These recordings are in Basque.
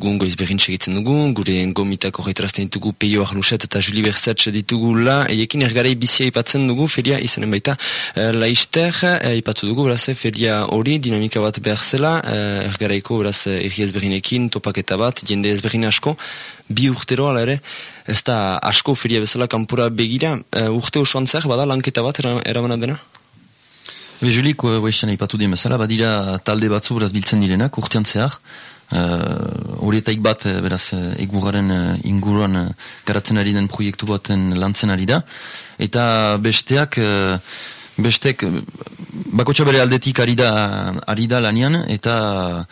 gungo izberrin segitzen dugu, gure gomitako horretrazten ditugu Peio Arluset eta Juli Berzatz ditugu la, eiekin ergarei bizia ipatzen dugu, feria izanen baita uh, laister, uh, ipatu dugu, beraz, feria hori, dinamika bat behar zela, uh, ergareiko, beraz, erri ezberrinekin, topaketa bat, jende ezberrin asko, bi urtero, ala ere, ez da asko feria bezala kanpura begira, uh, urte osoan zer, bada, lanketa bat, eramana dena? Be, Julik, uh, ipatu dien bezala, badira talde batzu beraz biltzen direnak, urtean zehar, uh, horietaik bat, eh, beraz, eh, eguraren inguruan uh, garatzen ari den proiektu baten lantzen ari da, eta besteak, uh, bestek, bakotxa bere aldetik ari da, ari da lanian, eta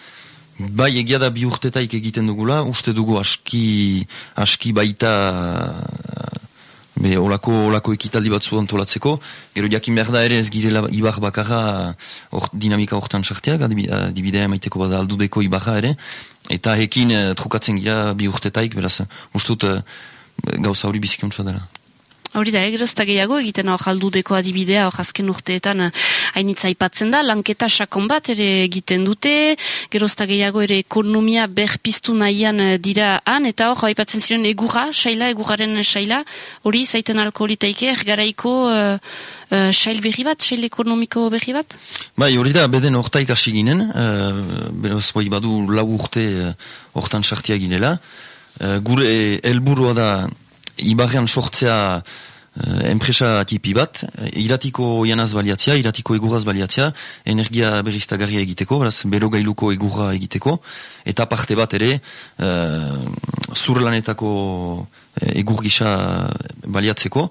bai egia da bi urtetaik egiten dugula, uste dugu aski, aski baita be, olako, olako ekitaldi batzu antolatzeko, gero jakin behar da ere ez girela ibar bakarra or, dinamika hortan sartiak, adibidea maiteko bada aldudeko ibarra ere, eta hekin eh, trukatzen gira bi urtetaik, beraz, ustut eh, gauza hori bizikuntza dela. Hori da, egerozta gehiago egiten hor jaldudeko adibidea hor azken urteetan eh, hainitza ipatzen da, lanketa sakon bat ere egiten dute, gerozta gehiago ere ekonomia berpiztu nahian eh, dira han, eta hor haipatzen ziren egurra, saila, egurraren saila, hori zaiten alkoholitaike, ergaraiko uh, uh, sail berri bat, sail ekonomiko berri bat? Bai, hori da, beden hortaik hasi ginen, uh, beroz bai badu lau urte hortan uh, sartia ginela, uh, gure helburua da ibarrean sortzea uh, enpresa tipi bat, iratiko janaz baliatzea, iratiko eguraz baliatzea, energia berriztagarria egiteko, beraz, bero gailuko egurra egiteko, eta parte bat ere, uh, zurlanetako uh, egur gisa baliatzeko,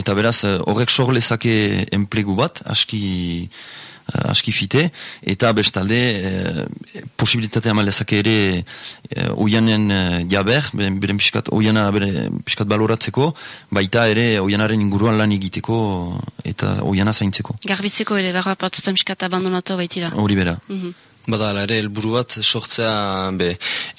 eta beraz, horrek sorlezake enplegu bat, aski uh, aski fite, eta bestalde uh, posibilitate amalezak ere uh, oianen uh, jaber, beren piskat, oiana bere piskat baloratzeko, baita ere oianaren inguruan lan egiteko eta oiana zaintzeko. Garbitzeko ere, berra patutzen piskat abandonatu baitira. Hori bera. Mm Bada, ere, helburu bat, sortzea be,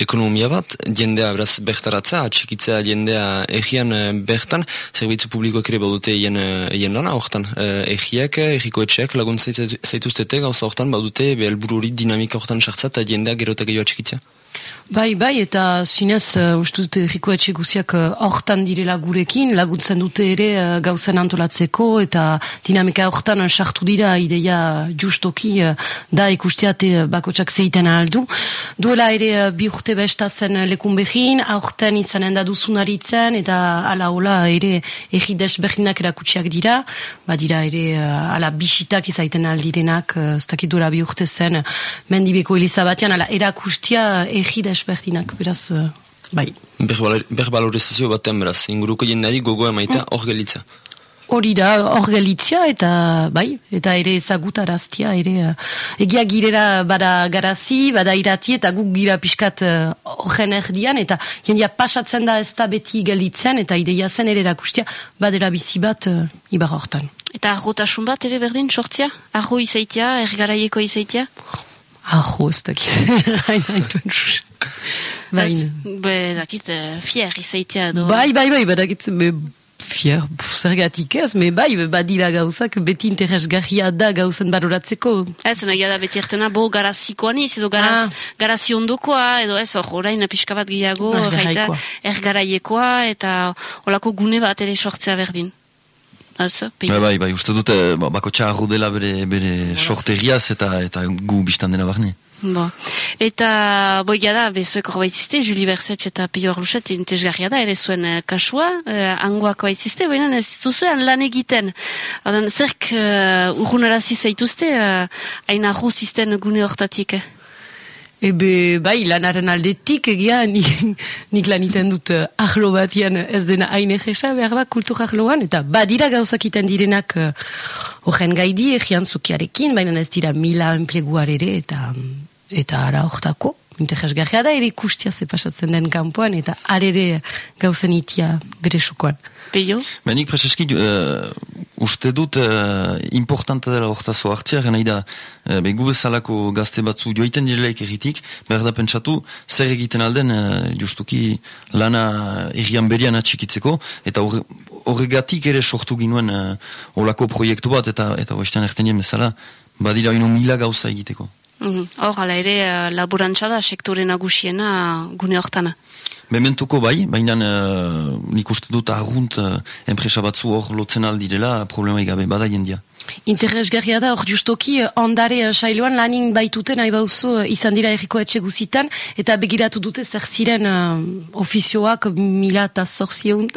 ekonomia bat, jendea beraz bertaratzea, atxikitzea jendea egian eh, bertan, zerbitzu publikoak ere badute egin, egin lana, hortan, egiak, egiko etxeak laguntza zaituztete, gauza hortan, badute, helburu hori dinamika hortan sartzea, eta jendea gerotak gehiago atxikitzea. Bai, bai, eta zinez, uh, uste dute Riko Etxeguziak uh, hortan direla gurekin, laguntzen dute ere uh, gauzen antolatzeko, eta dinamika hortan sartu dira ideia justoki uh, da ikustiate uh, bakotsak zeiten aldu. Duela ere uh, bi urte bestazen lekun behin, aurten izanen da duzunaritzen, eta ala hola ere egides behinak erakutsiak dira, ba dira ere uh, ala bisitak izaiten aldirenak, uh, ez dakit bi urte zen, mendibeko Elizabatian, ala erakustia egi desberdinak, beraz, uh, bai. Berbalorizazio baten, beraz, inguruko jendari gogo emaita hor mm. gelitza. Hori da, hor gelitzia, eta bai, eta ere ezagutaraztia, ere uh, egia girera bada garazi, bada irati, eta guk gira pixkat horren uh, erdian, eta jendia pasatzen da ez da beti gelitzen, eta ideia zen ere erakustia, badera bizi bat uh, ibar hortan. Eta arrotasun bat ere berdin, sortzia? Arro izaitia, ergaraieko izaitia? Ez dakit. Baina. Be, dakit, uh, fier izaitea do. Bai, bai, bai, badakit, me fier, zergatik ez, me bai, badila gauzak, beti interesgarria da gauzen baroratzeko. Ez, nahi da beti ertena, bo, garazikoan iz, edo garaz, ah. garazi ondokoa, edo ez, orain pixka bat gehiago, ah, ergaraiekoa, eta olako gune bat ere sortzea berdin. Bai, bai, bai, uste dute ba, bako txarru dela bere, bere sorteriaz eta eta gu biztan dena barne. Bo. Eta boi da, bezuek hor baitziste, Juli Bersetx eta Pio Arluset intezgarria da, ere zuen uh, kasua, uh, angoako baitziste, baina ez zuzuen lan egiten. Adan, zerk uh, urgunarazi zaituzte, hain uh, arruzisten gune hortatik, eh? Ebe, bai, lanaren aldetik egia, nik, nik laniten dut uh, ahlo batian ez dena hain egesa, behar bat kultur ahloan, eta badira gauzakiten direnak uh, gaidi egian zukiarekin, baina ez dira mila enpleguar ere, eta, eta ara hortako. Interesgarria da ere ikustia zepasatzen den kanpoan, eta arere gauzen itia bere sukoan. Peio? Ba, nik preseski uh, uste dut uh, importante dela ortazo hartzia, gana ida uh, be, gubezalako gazte batzu joiten direlaik erritik, behar da pentsatu, zer egiten alden uh, justuki lana errian berian atxikitzeko, eta horregatik ere sortu ginuen uh, olako proiektu bat, eta eta oestean ertenien bezala, badira ino mila gauza egiteko. Mhm. Hor, ala ere, uh, laborantza da sektore nagusiena gune hortana. Mementuko bai, baina uh, nik uste dut argunt uh, enpresa batzu hor lotzen aldirela problema gabe bada jendia. Interesgarria da, hor justoki, ondare uh, sailuan lanin baituten nahi bauzu izan dira erriko etxe guzitan, eta begiratu dute zer ziren uh, ofizioak mila eta zorzion,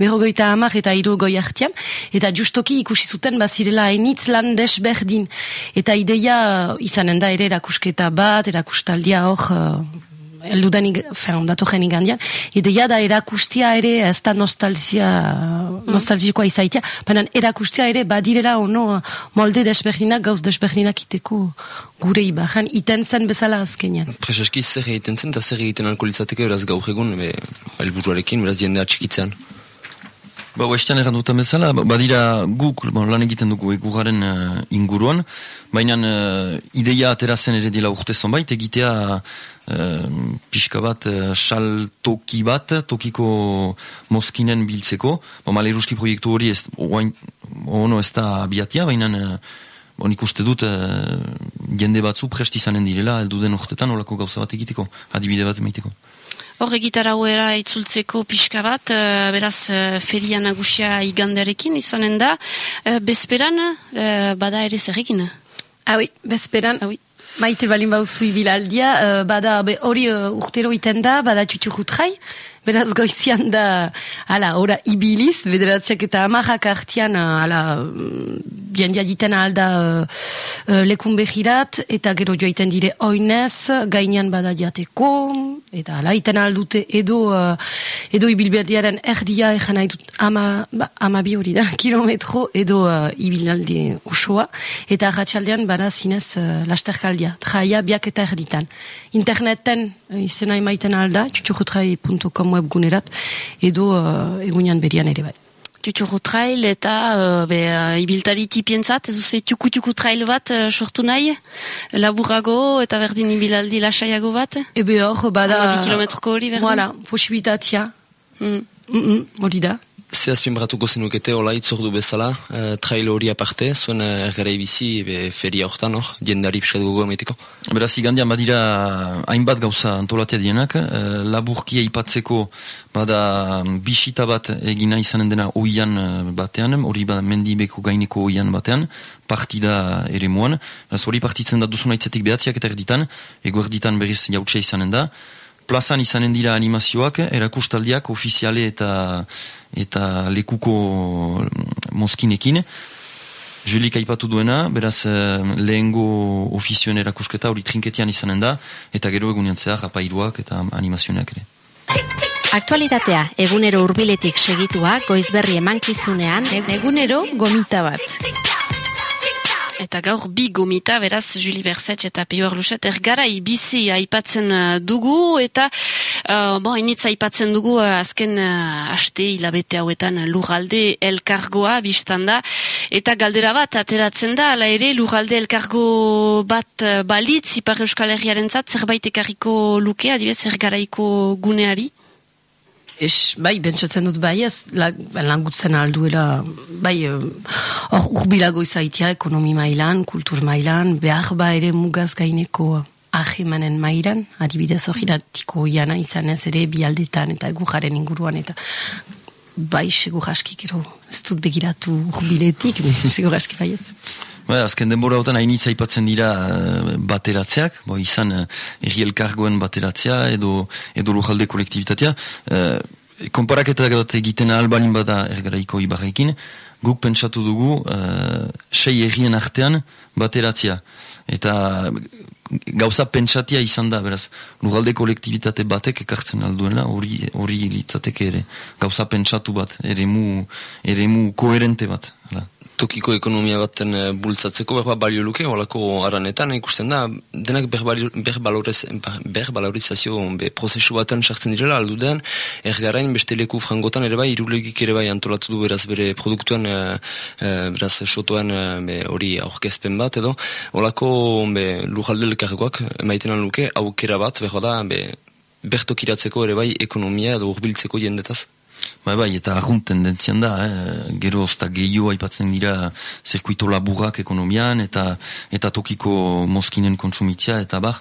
berrogoita hamar eta irogoi hartian, eta justoki ikusi zuten bazirela hainitz lan desberdin, eta ideia izanen da ere erakusketa bat, erakustaldia hor eldudanik, fen, ondatu jenik handian, ideia da erakustia ere, ez da nostalgia, mm. nostalgikoa izaitia, baina erakustia ere badirela ono molde desberdinak, gauz desberdinak iteko gure ibajan, iten zen bezala azkenean. Prezeski zer egiten zen, eta zer egiten alkoholitzateke, beraz gaur egun, be, elburuarekin, beraz jendea txikitzen. Ba, oestean erran dutan bezala, ba, badira guk bon, lan egiten dugu eguraren uh, inguruan, baina uh, ideia aterazen ere dela urte zonbait, egitea uh, pixka bat, uh, saltoki bat, tokiko moskinen biltzeko, ba, maleruski proiektu hori ez, oain, ono ez da abiatia, baina uh, bon, ikuste dut uh, jende batzu presti izanen direla, elduden urtetan olako gauza bat egiteko, adibide bat emaiteko. Hor egitar hauera itzultzeko pixka bat, uh, beraz uh, feria nagusia igandearekin izanen da. Uh, bezperan, uh, bada ere zerrekin? Ah oui, bezperan, ah oui. Maite balin bauzu ibilaldia, uh, bada hori uh, urtero iten da, bada tuturutrai, beraz goizian da, ala, ora ibiliz, bederatziak eta amarrak artian, ala, jendia diten alda uh, lekun behirat, eta gero joaiten dire oinez, gainean bada diateko, eta ala, iten aldute edo, uh, edo ibilberdiaren erdia egan nahi dut ama, ba, ama bi hori da, kilometro edo uh, ibilaldi usua, eta ratxaldean bada zinez uh, lasterkaldia, traia biak eta erditan. Interneten izena emaiten alda, tuturutrai.com webgunerat, edo uh, egunean berian ere bai. Tuturro trail eta uh, be, uh, ibiltari tipientzat, ez duze tuku-tuku trail bat uh, sortu nahi, laburago eta berdin ibilaldi lasaiago bat? Ebe hor, bada... Bi kilometroko hori berdin? Voilà, posibitatia. Mm. Mm -mm, hori da zehazpin bratuko zenukete ola itzordu bezala, uh, trail hori aparte, zuen uh, ergara ibizi be, feria horretan hor, jendari piskat gogo emeteko. Beraz, igandian badira hainbat gauza antolatea dienak, uh, laburkia ipatzeko bada bisita bat egina izanen dena oian batean, hori bada mendibeko gaineko oian batean, partida ere muan, hori partitzen da duzuna itzetik behatziak eta erditan, ego erditan berriz jautsia izanen da, plazan izanen dira animazioak, erakustaldiak, ofiziale eta eta lekuko mm, moskinekin. Julik aipatu duena, beraz eh, lehengo ofizioen erakusketa hori trinketian izanen da, eta gero egunean zehar apairuak eta animazioak ere. Aktualitatea, egunero urbiletik segitua, goizberri emankizunean, egunero gomita bat. Eta gaur bi gomita, beraz, Juli Berset eta Pio Arluset, ergarai bizi aipatzen uh, dugu, eta, uh, bo, initz aipatzen dugu, uh, azken uh, aste hilabete hauetan lugalde elkargoa biztanda, eta galdera bat ateratzen da, ala ere, lugalde elkargo bat balitz, ipar euskal herriaren zat, zerbait ekarriko luke, adibez, ergaraiko guneari? Es, bai, bentsatzen dut bai ez, la, langutzen alduela, bai, eh, hor urbilago izaitia ekonomi mailan, kultur mailan, behar ba ere mugaz gaineko ahimanen mailan, adibidez hori tiko iana izan ez ere bialdetan eta gujaren inguruan eta bai, segur aski gero, ez dut begiratu urbiletik, segur aski bai ez. Ba, azken denbora hautan hain aipatzen dira uh, bateratzeak, bo, izan uh, erri elkargoen bateratzea edo, edo lujalde kolektibitatea. Uh, konparaketa egiten albanin bada ergaraiko ibarrekin, guk pentsatu dugu uh, sei errien artean bateratzea. Eta gauza pentsatia izan da, beraz, lugalde kolektibitate batek ekartzen alduela, hori hori litzateke ere. Gauza pentsatu bat, eremu, eremu koherente bat. Hala tokiko ekonomia baten e, bultzatzeko berba balio luke, holako aranetan ikusten da, denak berbalorizazio be, prozesu baten sartzen direla, aldu den, ergarain beste leku frangotan ere bai, irulegik ere bai antolatu du beraz bere produktuen, e, e, beraz sotoen hori aurkezpen bat edo, holako be, lujalde lekargoak maiten luke, aukera bat, berba da, be, bertokiratzeko ere bai ekonomia edo urbiltzeko jendetaz. Bai, bai, eta ahun tendentzian da, eh? gero ozta gehiago aipatzen dira zirkuito laburrak ekonomian, eta eta tokiko moskinen kontsumitzia, eta bar,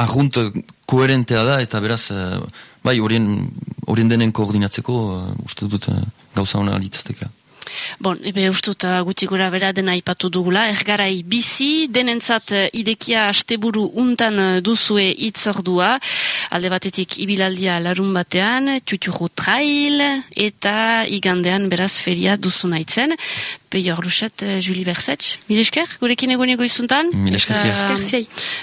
ahunt koherentea da, eta beraz, eh, bai, horien, horien denen koordinatzeko, uh, uste dut uh, gauza hona alitzazteka. Bon, ebe ustut uh, gutxi gura bera dena ipatu dugula, ergarai bizi, denentzat uh, idekia asteburu untan uh, duzue itzordua, alde batetik ibilaldia larun batean, tuturu trail, eta igandean beraz feria duzu naitzen. Peio Arluchet, uh, Julie Bersetx, milesker, gurekin egon ego izuntan? Milesker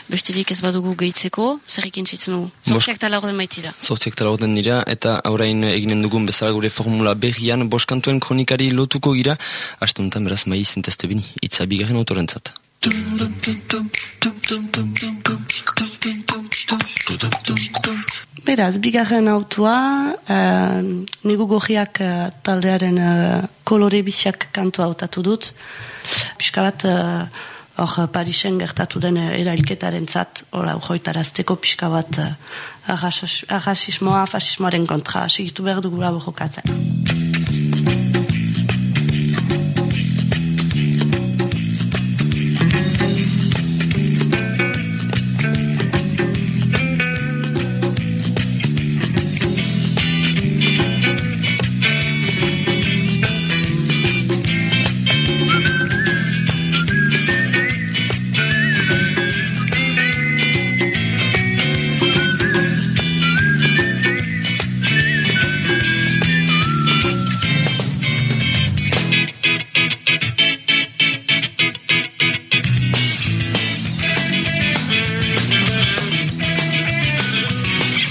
Bestelik ez badugu gehitzeko, zerrikin zitzen dugu? Zortziak tala orden baitira. Zortziak tala orden dira, eta aurain eginen dugun bezala gure formula berrian, boskantuen kronikari lotuko gira, astuntan beraz mai zintezte bini, itza bigarren autorentzat. Beraz, bigarren autua, uh, nigu gogiak uh, taldearen uh, kolore biziak kantua hautatu dut. Piska bat, hor uh, Parisen gertatu den erailketaren zat, ora, joitarazteko pixka bat uh, arrasismoa, fasismoaren kontra, segitu behar dugula bojokatzen.